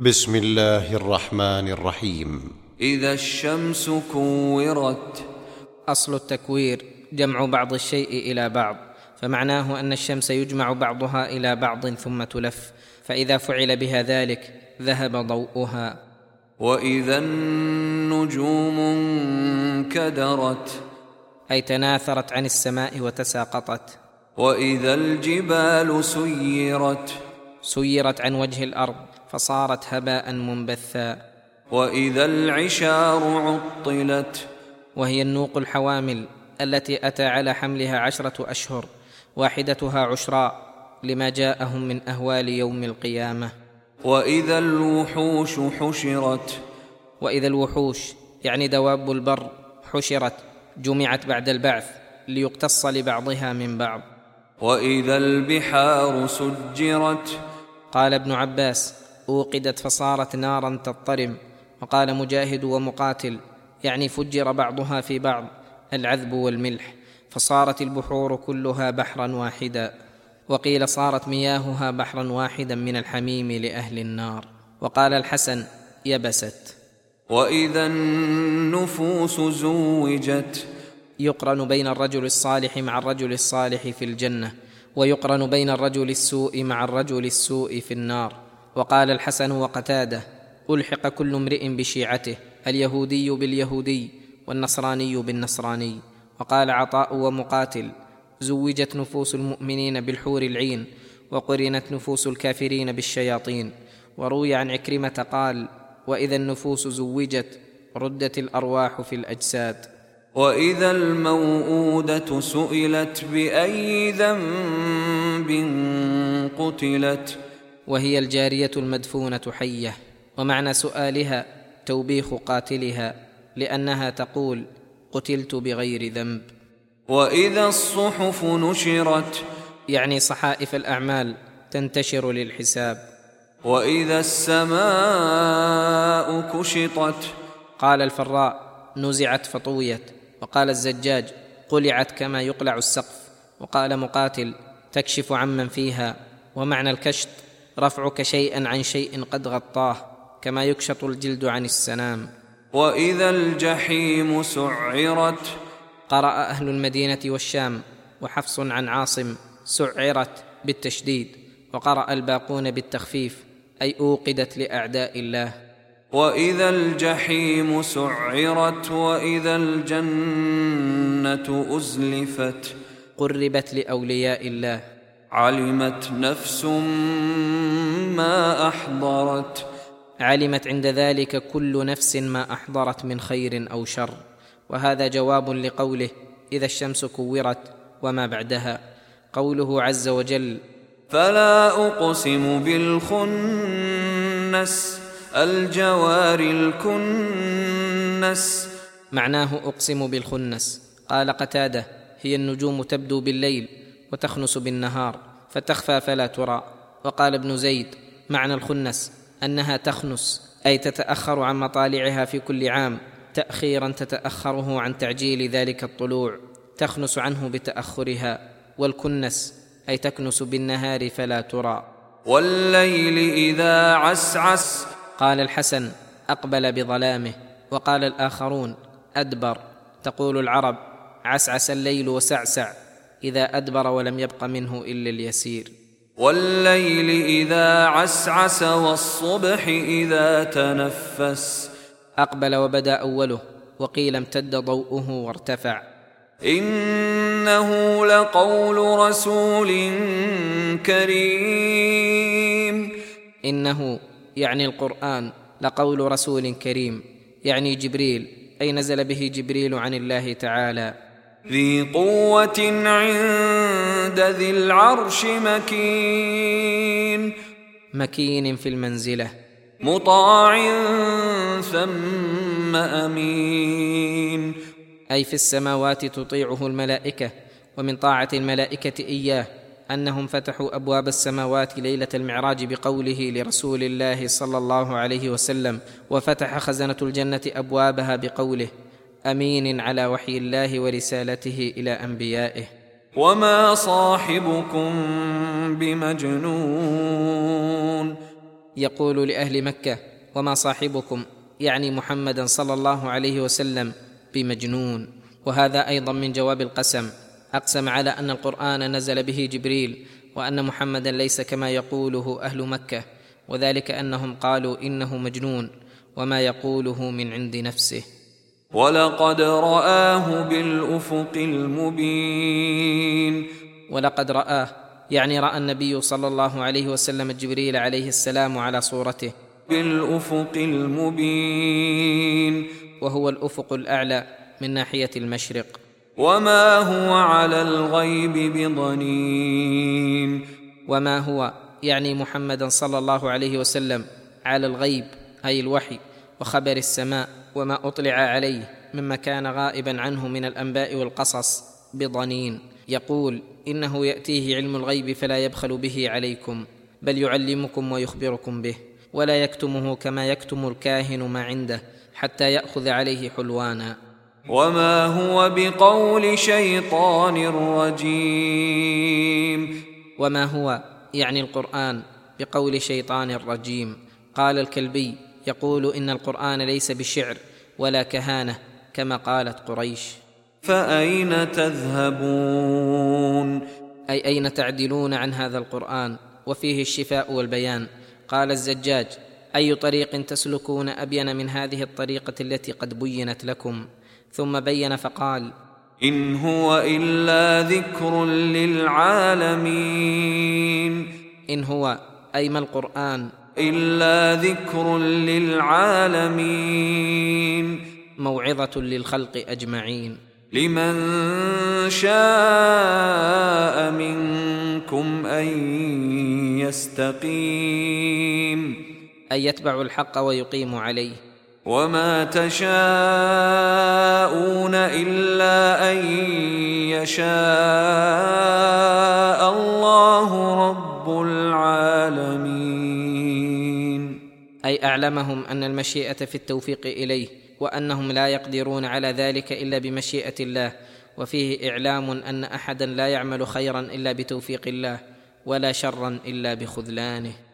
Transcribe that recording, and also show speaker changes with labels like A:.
A: بسم الله الرحمن الرحيم.
B: إذا الشمس كورت.
C: أصل التكوير جمع بعض الشيء إلى بعض فمعناه أن الشمس يجمع بعضها إلى بعض ثم تلف فإذا فعل بها ذلك ذهب ضوءها.
B: وإذا النجوم انكدرت.
C: أي تناثرت عن السماء وتساقطت.
B: وإذا الجبال سيرت.
C: سيرت عن وجه الأرض فصارت هباء منبثا.
B: وإذا العشار عطلت
C: وهي النوق الحوامل التي اتى على حملها عشره اشهر واحدتها عشراء لما جاءهم من اهوال يوم القيامه.
B: وإذا الوحوش حشرت
C: واذا الوحوش يعني دواب البر حشرت جمعت بعد البعث ليقتص لبعضها من بعض.
B: وإذا البحار سجرت
C: قال ابن عباس أوقدت فصارت نارا تضطرم. وقال مجاهد ومقاتل يعني فجر بعضها في بعض العذب والملح. فصارت البحور كلها بحرا واحدا. وقيل صارت مياهها بحرا واحدا من الحميم لأهل النار. وقال الحسن يبست.
B: وإذا النفوس زوجت.
C: يقرن بين الرجل الصالح مع الرجل الصالح في الجنة. ويقرن بين الرجل السوء مع الرجل السوء في النار. وقال الحسن وقتاده ألحق كل امرئ بشيعته اليهودي باليهودي والنصراني بالنصراني. وقال عطاء ومقاتل زوجت نفوس المؤمنين بالحور العين وقرنت نفوس الكافرين بالشياطين. وروي عن عكرمة قال وإذا النفوس زوجت ردت الأرواح في الأجساد.
B: وإذا الموءودة سئلت بأي ذنب قتلت
C: وهي الجارية المدفونة حية ومعنى سؤالها توبيخ قاتلها لأنها تقول قتلت بغير ذنب.
B: وإذا الصحف نشرت
C: يعني صحائف الأعمال تنتشر للحساب.
B: وإذا السماء كشطت
C: قال الفراء نزعت فطويت. وقال الزجاج قلعت كما يقلع السقف وقال مقاتل تكشف عمن فيها ومعنى الكشط رفعك شيئا عن شيء قد غطاه كما يكشط الجلد عن السنام.
B: وإذا الجحيم سعرت
C: قرأ أهل المدينة والشام وحفص عن عاصم سعرت بالتشديد وقرأ الباقون بالتخفيف أي أوقدت لأعداء الله.
B: وإذا الجحيم سعرت وإذا الجنة أزلفت
C: قربت لأولياء الله.
B: علمت نفس ما أحضرت
C: علمت عند ذلك كل نفس ما أحضرت من خير أو شر. وهذا جواب لقوله إذا الشمس كورت وما بعدها. قوله عز وجل
B: فلا أقسم بالخنس الجوار الكنس.
C: معناه أقسم بالخنس. قال قتادة هي النجوم تبدو بالليل وتخنس بالنهار فتخفى فلا ترى. وقال ابن زيد معنى الخنس أنها تخنس أي تتأخر عن مطالعها في كل عام تاخيرا تتأخره عن تعجيل ذلك الطلوع تخنس عنه بتأخرها. والكنس أي تكنس بالنهار فلا ترى.
B: والليل إذا عسعس
C: قال الحسن أقبل بظلامه وقال الآخرون أدبر. تقول العرب عسعس الليل وسعسع إذا أدبر ولم يبق منه إلا اليسير.
B: والليل إذا عسعس والصبح إذا تنفس.
C: أقبل وبدأ أوله وقيل امتد ضوءه وارتفع.
B: إنه لقول رسول كريم.
C: إنه يعني القرآن لقول رسول كريم يعني جبريل أي نزل به جبريل عن الله تعالى.
B: ذي قوة عند ذي العرش مكين.
C: مكين في المنزلة.
B: مطاع ثم أمين.
C: أي في السماوات تطيعه الملائكة ومن طاعة الملائكة إياه. أنهم فتحوا أبواب السماوات ليلة المعراج بقوله لرسول الله صلى الله عليه وسلم وفتح خزنة الجنة أبوابها بقوله أمين على وحي الله ورسالته إلى أنبيائه.
B: وما صاحبكم بمجنون.
C: يقول لأهل مكة وما صاحبكم يعني محمدا صلى الله عليه وسلم بمجنون. وهذا أيضا من جواب القسم أقسم على أن القرآن نزل به جبريل وأن محمدا ليس كما يقوله أهل مكة وذلك أنهم قالوا إنه مجنون وما يقوله من عند نفسه.
B: ولقد رآه بالأفق المبين.
C: ولقد رآه يعني رأى النبي صلى الله عليه وسلم جبريل عليه السلام على صورته.
B: بالأفق المبين.
C: وهو الأفق الأعلى من ناحية المشرق.
B: وما هو على الغيب بضنين
C: وما هو يعني محمدا صلى الله عليه وسلم على الغيب أي الوحي وخبر السماء وما أطلع عليه مما كان غائبا عنه من الأنباء والقصص بضنين. يقول إنه يأتيه علم الغيب فلا يبخل به عليكم بل يعلمكم ويخبركم به ولا يكتمه كما يكتم الكاهن ما عنده حتى يأخذ عليه حلوانا.
B: وما هو بقول شيطان رجيم.
C: وما هو يعني القرآن بقول شيطان رجيم. قال الكلبي يقول إن القرآن ليس بالشعر ولا كهانة كما قالت قريش.
B: فأين تذهبون؟
C: أي أين تعدلون عن هذا القرآن؟ وفيه الشفاء والبيان. قال الزجاج أي طريق تسلكون أبين من هذه الطريقة التي قد بينت لكم؟ ثم بين فقال
B: إن هو إلا ذكر للعالمين.
C: إن هو أي ما القرآن؟
B: إلا ذكر للعالمين.
C: موعظة للخلق أجمعين.
B: لمن شاء منكم أن يستقيم.
C: اي يتبع الحق ويقيم عليه.
B: وما تشاءون إلا أن يشاء الله رب العالمين.
C: أي أعلمهم أن المشيئة في التوفيق إليه وأنهم لا يقدرون على ذلك إلا بمشيئة الله وفيه إعلام أن أحدا لا يعمل خيرا إلا بتوفيق الله ولا شرا إلا بخذلانه.